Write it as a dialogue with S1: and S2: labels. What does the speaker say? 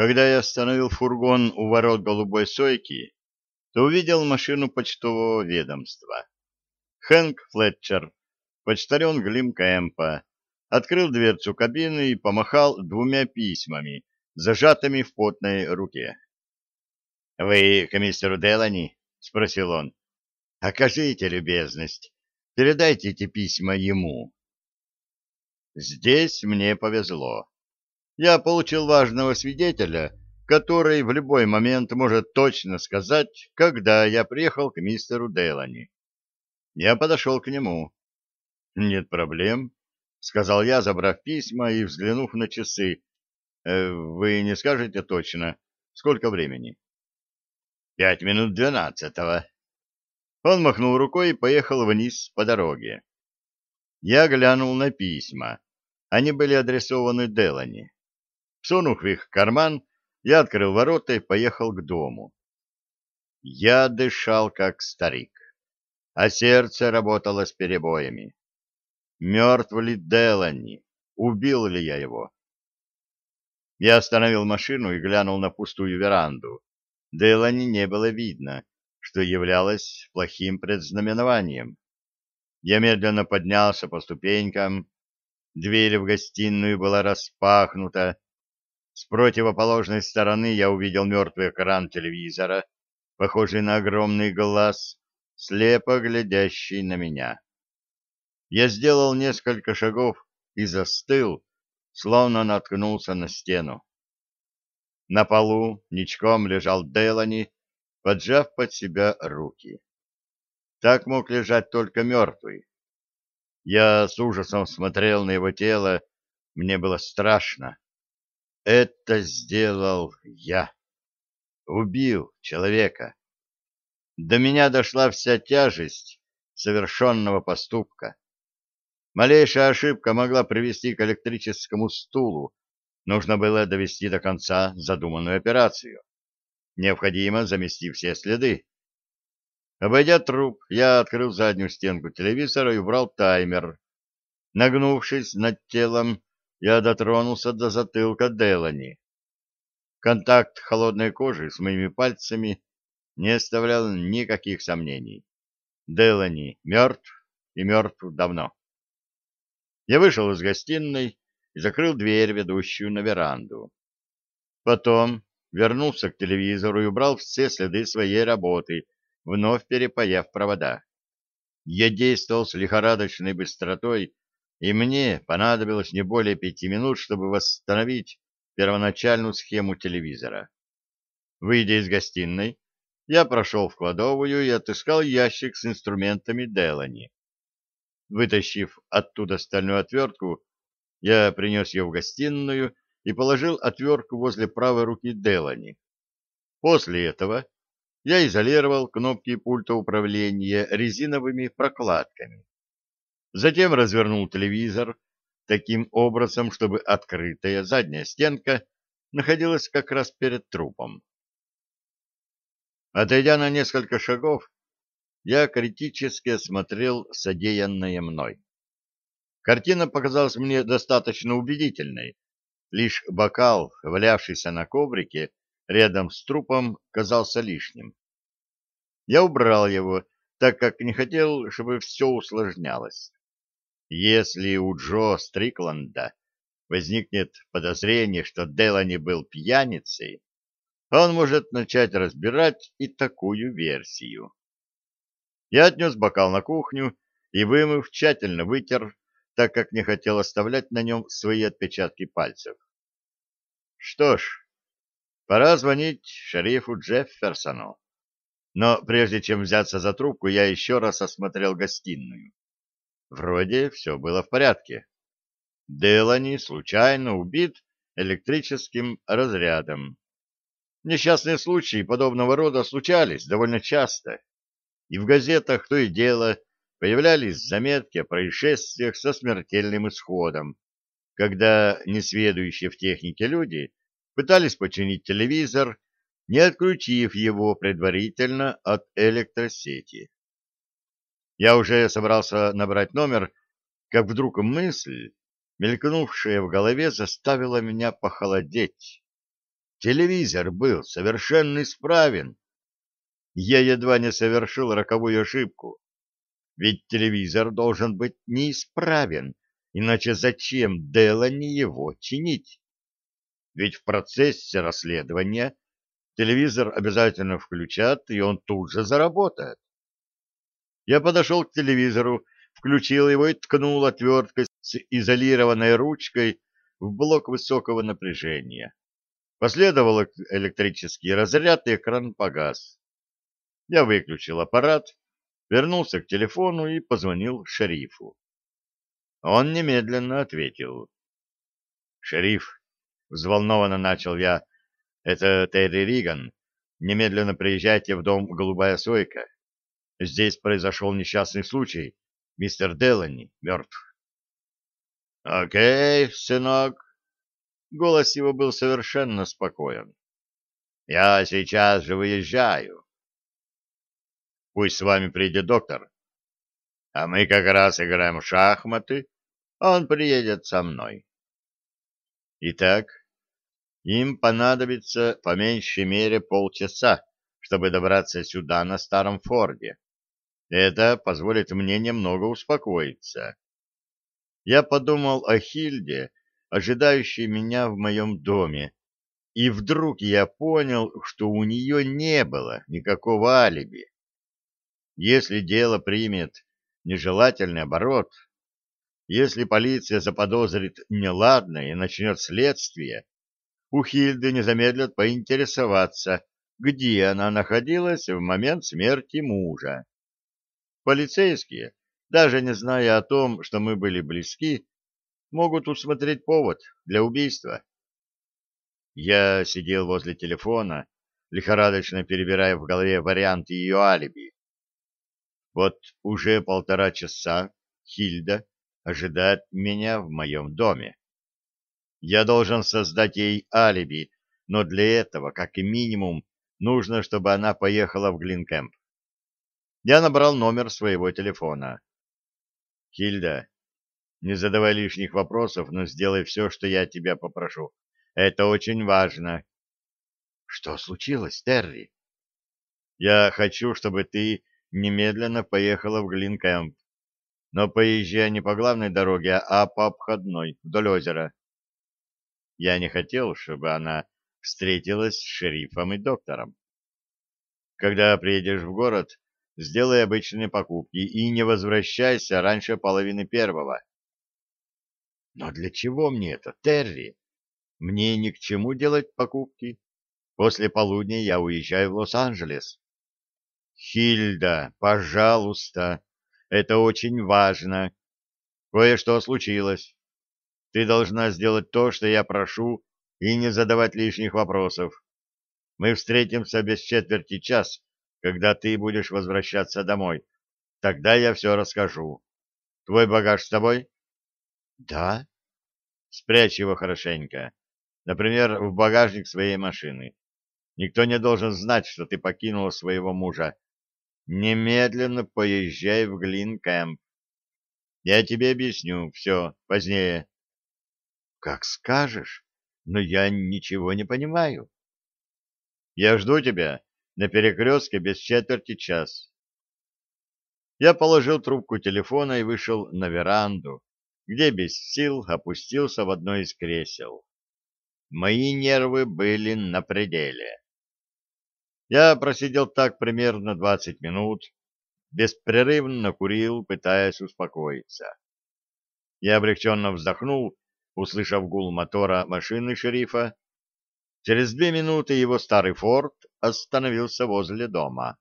S1: Когда я остановил фургон у ворот голубой сойки, то увидел машину почтового ведомства. Хэнк Флетчер, почтальон Глим Кэмпа, открыл дверцу кабины и помахал двумя письмами, зажатыми в потной руке. — Вы к мистеру Делани? — спросил он. — Окажите любезность. Передайте эти письма ему. Здесь мне повезло. Я получил важного свидетеля, который в любой момент может точно сказать, когда я приехал к мистеру Делани. Я подошел к нему. «Нет проблем», — сказал я, забрав письма и взглянув на часы. «Э, «Вы не скажете точно, сколько времени?» «Пять минут двенадцатого». Он махнул рукой и поехал вниз по дороге. Я глянул на письма. Они были адресованы Делани. Сунув их в карман, я открыл ворота и поехал к дому. Я дышал, как старик, а сердце работало с перебоями. Мертв ли Делани? Убил ли я его? Я остановил машину и глянул на пустую веранду. Делани не было видно, что являлось плохим предзнаменованием. Я медленно поднялся по ступенькам. Дверь в гостиную была распахнута, с противоположной стороны я увидел мертвый экран телевизора, похожий на огромный глаз, слепо глядящий на меня. Я сделал несколько шагов и застыл, словно наткнулся на стену. На полу ничком лежал Делани, поджав под себя руки. Так мог лежать только мертвый. Я с ужасом смотрел на его тело, мне было страшно. Это сделал я. Убил человека. До меня дошла вся тяжесть совершенного поступка. Малейшая ошибка могла привести к электрическому стулу. Нужно было довести до конца задуманную операцию. Необходимо замести все следы. Обойдя труп, я открыл заднюю стенку телевизора и убрал таймер. Нагнувшись над телом, я дотронулся до затылка Делани. Контакт холодной кожи с моими пальцами не оставлял никаких сомнений. Делани мертв и мертв давно. Я вышел из гостиной и закрыл дверь, ведущую на веранду. Потом вернулся к телевизору и убрал все следы своей работы, вновь перепаяв провода. Я действовал с лихорадочной быстротой, и мне понадобилось не более пяти минут, чтобы восстановить первоначальную схему телевизора. Выйдя из гостиной, я прошел в кладовую и отыскал ящик с инструментами Делани. Вытащив оттуда стальную отвертку, я принес ее в гостиную и положил отвертку возле правой руки Делани. После этого я изолировал кнопки пульта управления резиновыми прокладками. Затем развернул телевизор таким образом, чтобы открытая задняя стенка находилась как раз перед трупом. Отойдя на несколько шагов, я критически осмотрел содеянное мной. Картина показалась мне достаточно убедительной. Лишь бокал, валявшийся на коврике, рядом с трупом, казался лишним. Я убрал его, так как не хотел, чтобы все усложнялось. Если у Джо Стрикланда возникнет подозрение, что Делани был пьяницей, он может начать разбирать и такую версию. Я отнес бокал на кухню и, вымыв, тщательно вытер, так как не хотел оставлять на нем свои отпечатки пальцев. Что ж, пора звонить шерифу Джефферсону. Но прежде чем взяться за трубку, я еще раз осмотрел гостиную. Вроде все было в порядке. Делани случайно убит электрическим разрядом. Несчастные случаи подобного рода случались довольно часто, и в газетах то и дело появлялись заметки о происшествиях со смертельным исходом, когда несведущие в технике люди пытались починить телевизор, не отключив его предварительно от электросети. Я уже собрался набрать номер, как вдруг мысль, мелькнувшая в голове, заставила меня похолодеть. телевизор был совершенно исправен. Я едва не совершил роковую ошибку. Ведь телевизор должен быть неисправен, иначе зачем Делани его чинить? Ведь в процессе расследования телевизор обязательно включат, и он тут же заработает. Я подошел к телевизору, включил его и ткнул отверткой с изолированной ручкой в блок высокого напряжения. Последовал электрический разряд, и экран погас. Я выключил аппарат, вернулся к телефону и позвонил шерифу. Он немедленно ответил. «Шериф», — взволнованно начал я, — «это Терри Риган. Немедленно приезжайте в дом «Голубая сойка». Здесь произошел несчастный случай. Мистер Делани мертв». «Окей, сынок». Голос его был совершенно спокоен. «Я сейчас же выезжаю. Пусть с вами придет доктор. А мы как раз играем в шахматы, он приедет со мной. Итак, им понадобится по меньшей мере полчаса, чтобы добраться сюда на старом форде. Это позволит мне немного успокоиться. Я подумал о Хильде, ожидающей меня в моем доме, и вдруг я понял, что у нее не было никакого алиби. Если дело примет нежелательный оборот, если полиция заподозрит неладное и начнет следствие, у Хильды не замедлят поинтересоваться, где она находилась в момент смерти мужа. Полицейские, даже не зная о том, что мы были близки, могут усмотреть повод для убийства. Я сидел возле телефона, лихорадочно перебирая в голове варианты ее алиби. Вот уже полтора часа Хильда ожидает меня в моем доме. Я должен создать ей алиби, но для этого, как и минимум, нужно, чтобы она поехала в Глинкэмп. Я набрал номер своего телефона. Хильда, не задавай лишних вопросов, но сделай все, что я тебя попрошу. Это очень важно. Что случилось, Терри? Я хочу, чтобы ты немедленно поехала в Глинкэмп. Но поезжай не по главной дороге, а по обходной, вдоль озера. Я не хотел, чтобы она встретилась с шерифом и доктором. Когда приедешь в город, сделай обычные покупки и не возвращайся раньше половины первого. Но для чего мне это, Терри? Мне ни к чему делать покупки. После полудня я уезжаю в Лос-Анджелес. Хильда, пожалуйста, это очень важно. Кое-что случилось. Ты должна сделать то, что я прошу, и не задавать лишних вопросов. Мы встретимся без четверти час, когда ты будешь возвращаться домой. Тогда я все расскажу. Твой багаж с тобой? Да. Спрячь его хорошенько. Например, в багажник своей машины. Никто не должен знать, что ты покинула своего мужа. Немедленно поезжай в Глинкэмп. Я тебе объясню все позднее. Как скажешь, но я ничего не понимаю. Я жду тебя на перекрестке без четверти час. Я положил трубку телефона и вышел на веранду, где без сил опустился в одно из кресел. Мои нервы были на пределе. Я просидел так примерно двадцать минут, беспрерывно курил, пытаясь успокоиться. Я облегченно вздохнул, услышав гул мотора машины шерифа. Через две минуты его старый форт остановился возле дома.